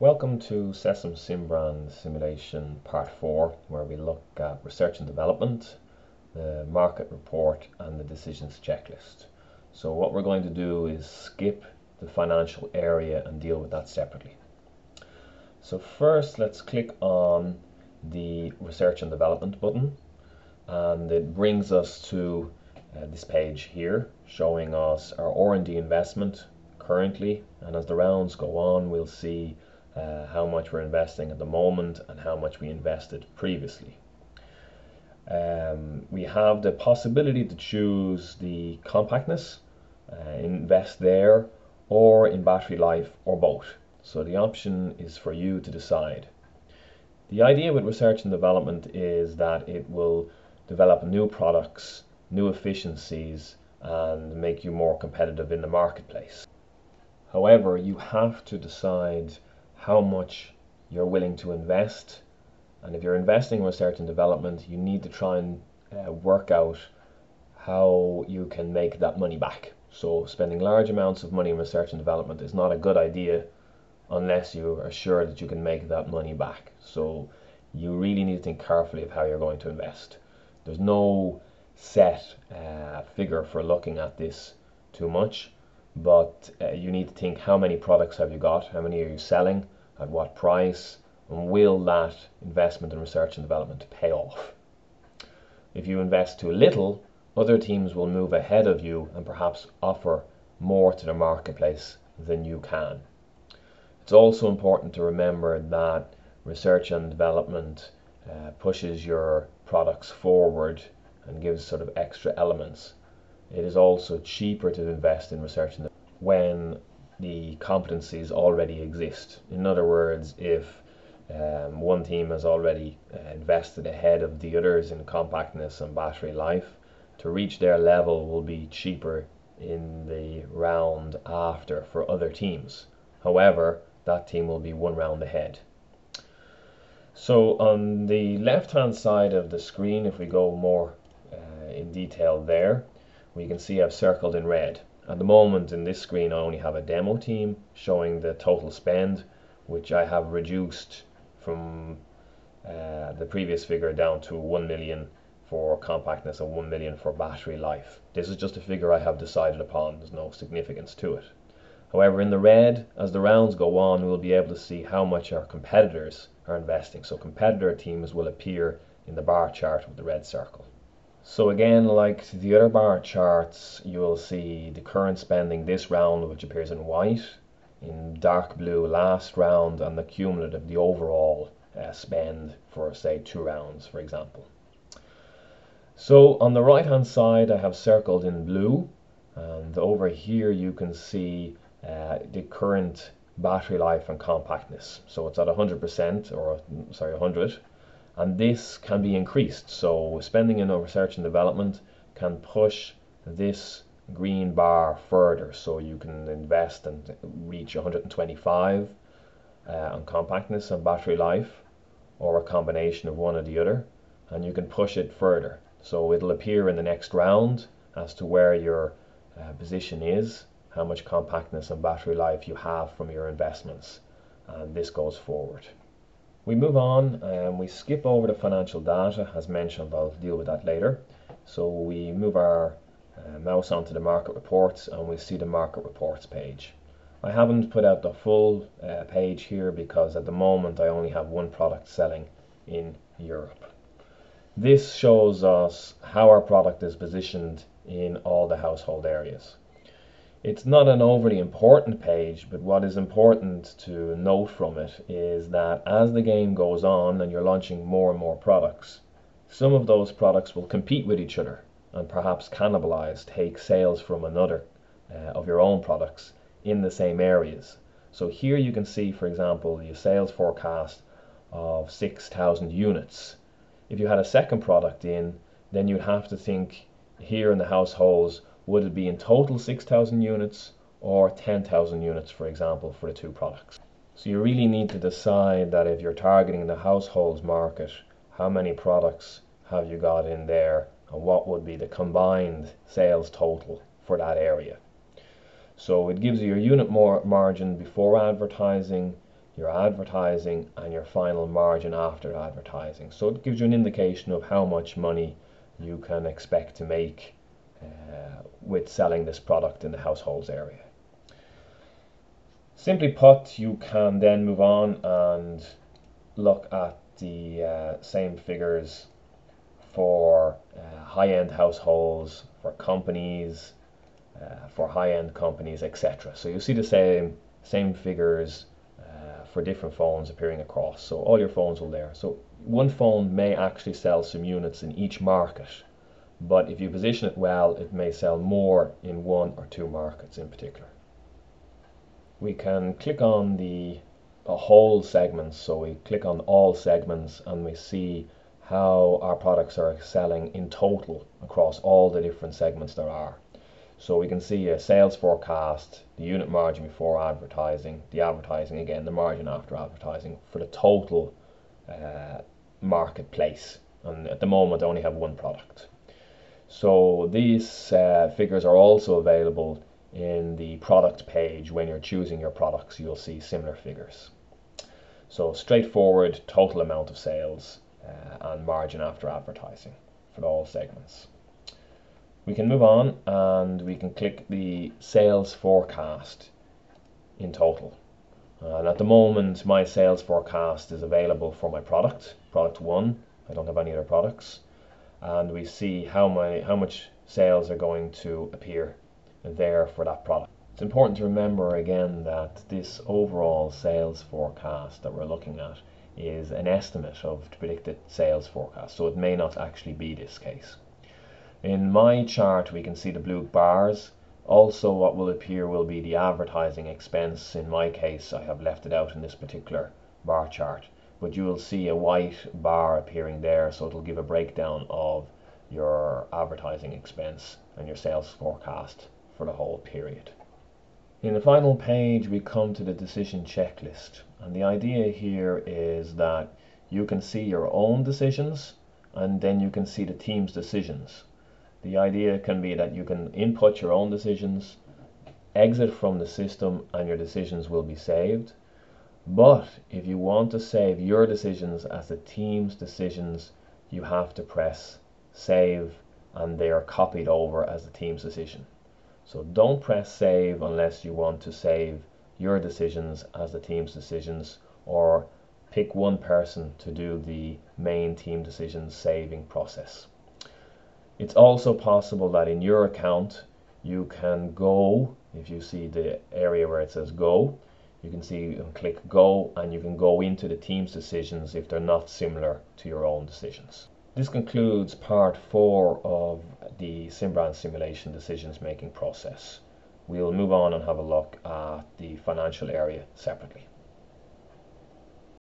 Welcome to Cesim Simbrand Simulation Part 4, where we look at research and development, the market report, and the decisions checklist. So, what we're going to do is skip the financial area and deal with that separately. So, first, let's click on the research and development button, and it brings us to uh, this page here showing us our R&D investment currently and as the rounds go on we'll see uh, how much we're investing at the moment and how much we invested previously. Um, we have the possibility to choose the compactness, uh, invest there, or in battery life, or both. So the option is for you to decide. The idea with research and development is that it will develop new products, new efficiencies, and make you more competitive in the marketplace. However, you have to decide how much you're willing to invest. And if you're investing in research and development, you need to try and uh, work out how you can make that money back. So, spending large amounts of money in research and development is not a good idea unless you are sure that you can make that money back. So, you really need to think carefully of how you're going to invest. There's no set uh, figure for looking at this too much, but uh, you need to think how many products have you got, how many are you selling, at what price, and will that investment in research and development pay off? If you invest too little, other teams will move ahead of you and perhaps offer more to the marketplace than you can. It's also important to remember that research and development uh, pushes your products forward and gives sort of extra elements. It is also cheaper to invest in research and when the competencies already exist. In other words, if um, one team has already uh, invested ahead of the others in compactness and battery life, to reach their level will be cheaper in the round after for other teams. However, that team will be one round ahead. So on the left hand side of the screen, if we go more uh, in detail there, we can see I've circled in red. At the moment in this screen I only have a demo team showing the total spend which I have reduced from uh, the previous figure down to 1 million for compactness and 1 million for battery life. This is just a figure I have decided upon, there's no significance to it. However, in the red, as the rounds go on, we'll be able to see how much our competitors are investing. So competitor teams will appear in the bar chart with the red circle. So again, like the other bar charts, you will see the current spending this round, which appears in white, in dark blue last round, and the cumulative, the overall uh, spend for say two rounds, for example. So on the right hand side, I have circled in blue, and over here you can see uh, the current battery life and compactness. So it's at 100% or sorry 100 and this can be increased. So spending in research and development can push this green bar further. So you can invest and reach 125 uh, on compactness and battery life, or a combination of one or the other, and you can push it further. So it'll appear in the next round as to where your uh, position is, how much compactness and battery life you have from your investments, and this goes forward. We move on and we skip over the financial data as mentioned I'll deal with that later. So we move our uh, mouse onto the market reports and we see the market reports page. I haven't put out the full uh, page here because at the moment I only have one product selling in Europe. This shows us how our product is positioned in all the household areas it's not an overly important page, but what is important to note from it is that as the game goes on and you're launching more and more products, some of those products will compete with each other and perhaps cannibalize, take sales from another uh, of your own products in the same areas. So here you can see, for example, your sales forecast of 6,000 units. If you had a second product in, then you'd have to think here in the households would it be in total 6,000 units or 10,000 units, for example, for the two products? So you really need to decide that if you're targeting the households market, how many products have you got in there and what would be the combined sales total for that area. So it gives you your unit more margin before advertising, your advertising and your final margin after advertising. So it gives you an indication of how much money you can expect to make with selling this product in the households area. Simply put, you can then move on and look at the uh, same figures for uh, high-end households, for companies, uh, for high-end companies, etc. So you see the same same figures uh, for different phones appearing across. So all your phones will there. So one phone may actually sell some units in each market, but if you position it well, it may sell more in one or two markets in particular. We can click on the whole segments. So we click on all segments and we see how our products are selling in total across all the different segments there are. So we can see a sales forecast, the unit margin before advertising, the advertising again, the margin after advertising for the total uh, marketplace. And at the moment, I only have one product. So these uh, figures are also available in the product page when you're choosing your products. You'll see similar figures. So straightforward total amount of sales uh, and margin after advertising for all segments. We can move on and we can click the sales forecast in total. And at the moment, my sales forecast is available for my product, product one. I don't have any other products. And we see how my how much sales are going to appear there for that product. It's important to remember again that this overall sales forecast that we're looking at is an estimate of the predicted sales forecast, so it may not actually be this case. In my chart we can see the blue bars. Also what will appear will be the advertising expense. In my case I have left it out in this particular bar chart. But you will see a white bar appearing there so it will give a breakdown of your advertising expense and your sales forecast for the whole period. In the final page we come to the decision checklist and the idea here is that you can see your own decisions and then you can see the team's decisions. The idea can be that you can input your own decisions, exit from the system, and your decisions will be saved. But if you want to save your decisions as the team's decisions, you have to press save and they are copied over as the team's decision. So don't press save unless you want to save your decisions as the team's decisions or pick one person to do the main team decisions saving process. It's also possible that in your account you can go, if you see the area where it says go, you can see and click go and you can go into the team's decisions if they're not similar to your own decisions. This concludes part four of the Simbrand simulation decisions making process. We'll move on and have a look at the financial area separately.